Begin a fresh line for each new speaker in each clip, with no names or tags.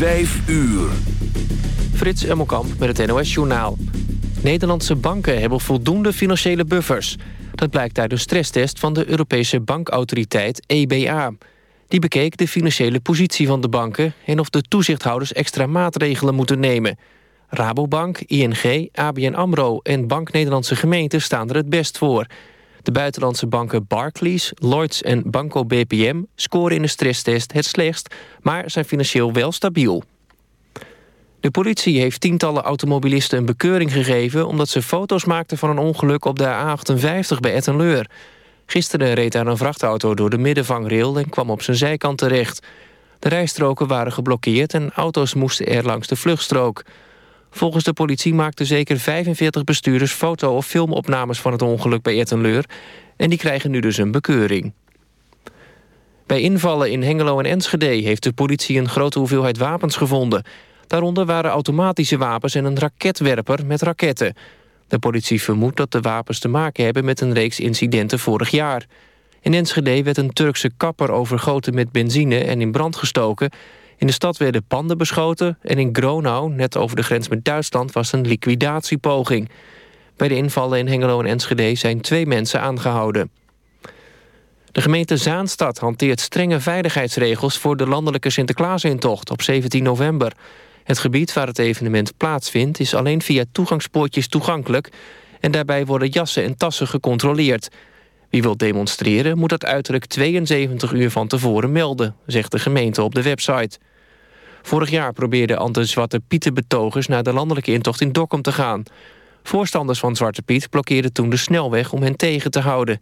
Vijf uur.
Frits Emmelkamp met het NOS-journaal. Nederlandse banken hebben voldoende financiële buffers. Dat blijkt uit een stresstest van de Europese bankautoriteit EBA. Die bekeek de financiële positie van de banken... en of de toezichthouders extra maatregelen moeten nemen. Rabobank, ING, ABN AMRO en Bank Nederlandse Gemeenten staan er het best voor. De buitenlandse banken Barclays, Lloyds en Banco BPM... scoren in de stresstest het slechtst, maar zijn financieel wel stabiel. De politie heeft tientallen automobilisten een bekeuring gegeven... omdat ze foto's maakten van een ongeluk op de A58 bij Ettenleur. Gisteren reed daar een vrachtauto door de middenvangrail... en kwam op zijn zijkant terecht. De rijstroken waren geblokkeerd en auto's moesten er langs de vluchtstrook. Volgens de politie maakten zeker 45 bestuurders... foto- of filmopnames van het ongeluk bij Ettenleur... en die krijgen nu dus een bekeuring. Bij invallen in Hengelo en Enschede heeft de politie een grote hoeveelheid wapens gevonden... Daaronder waren automatische wapens en een raketwerper met raketten. De politie vermoedt dat de wapens te maken hebben met een reeks incidenten vorig jaar. In Enschede werd een Turkse kapper overgoten met benzine en in brand gestoken. In de stad werden panden beschoten en in Gronau, net over de grens met Duitsland, was een liquidatiepoging. Bij de invallen in Hengelo en Enschede zijn twee mensen aangehouden. De gemeente Zaanstad hanteert strenge veiligheidsregels voor de landelijke Sinterklaasintocht op 17 november. Het gebied waar het evenement plaatsvindt is alleen via toegangspoortjes toegankelijk... en daarbij worden jassen en tassen gecontroleerd. Wie wil demonstreren moet dat uiterlijk 72 uur van tevoren melden... zegt de gemeente op de website. Vorig jaar probeerden anti-Zwarte Pieten betogers... naar de landelijke intocht in Dokkum te gaan. Voorstanders van Zwarte Piet blokkeerden toen de snelweg om hen tegen te houden.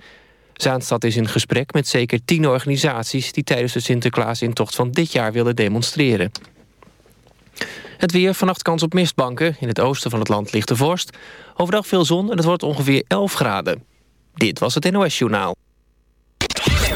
Zaanstad is in gesprek met zeker tien organisaties... die tijdens de Sinterklaasintocht van dit jaar willen demonstreren. Het weer, vannacht kans op mistbanken. In het oosten van het land ligt de vorst. Overdag veel zon en het wordt ongeveer 11 graden. Dit was het NOS Journaal.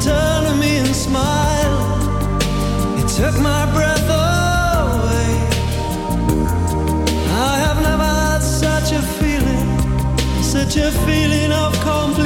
turn to
me and smile. It took my breath away. I have never had such a feeling, such a feeling of complete.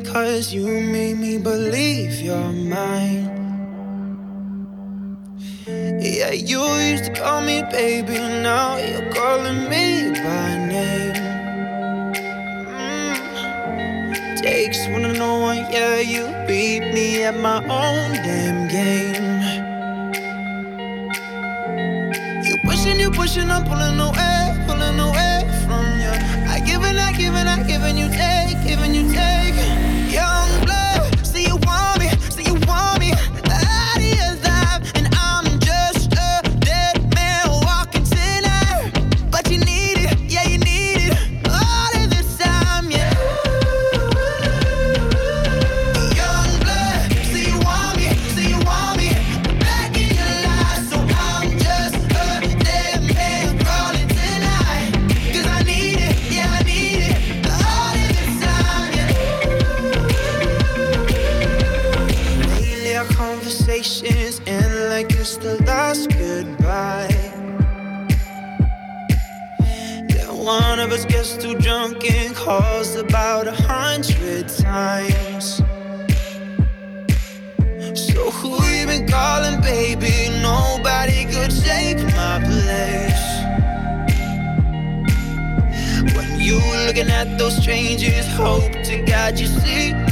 cause you conversations end like it's the
last goodbye. Then one of us gets too drunk and calls about a hundred times. So who you been calling, baby? Nobody could take my place. When you looking at those changes, hope to God you see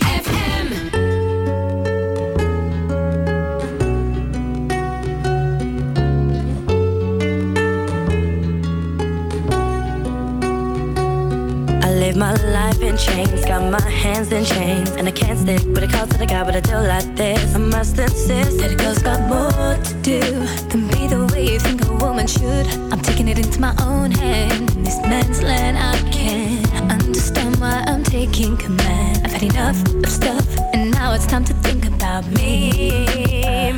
Live my life in chains, got my hands in chains, and I can't stick with a call to the guy, but I do like this. I must insist that a girl's got more to do than be the way you think a woman should. I'm taking it into my own hand. In this man's land, I can't understand why I'm taking command. I've had enough of stuff, now it's time to think about me.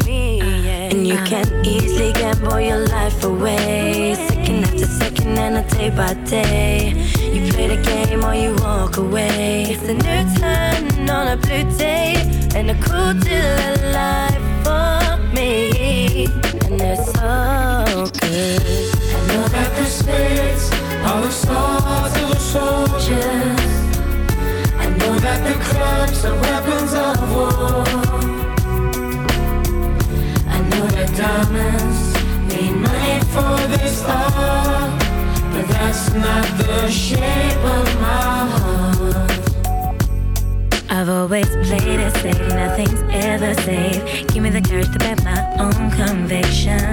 me yeah. And you can easily gamble your life away, second after second and a day by day. You play the game or you walk away. It's a new turn on a blue day and a cool deal of life for me. And it's so good. I know that the spirits are the stars of the soldiers. That the clubs are weapons of war. I know that diamonds need money for this art, but that's not the shape of my heart. I've always played it safe, nothing's ever safe. Give me the courage to back my own convictions.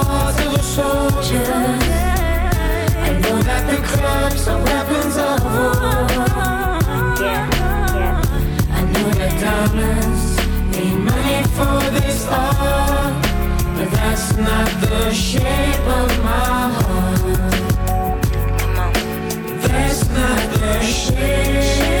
I know that the clubs are weapons of war. I know that diamonds need money for this art, but that's not the shape of my heart. That's not the shape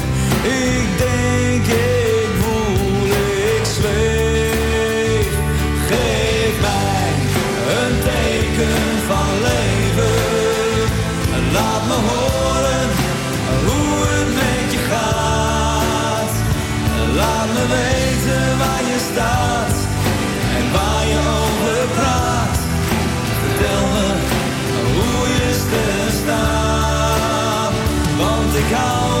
ik denk, ik voel, ik zweef. Geef mij een teken van leven, laat me horen hoe het met je gaat. Laat me weten waar je staat en waar je over praat. Vertel me hoe je staan. Want ik hou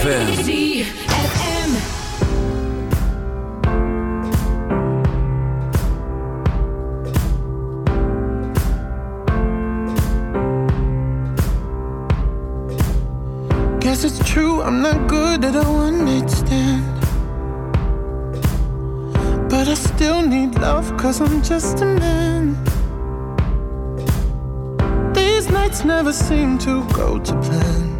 ZFM.
it's true I'm not good at all understand But I still need love cause I'm just a man. These nights never seem to go to plan.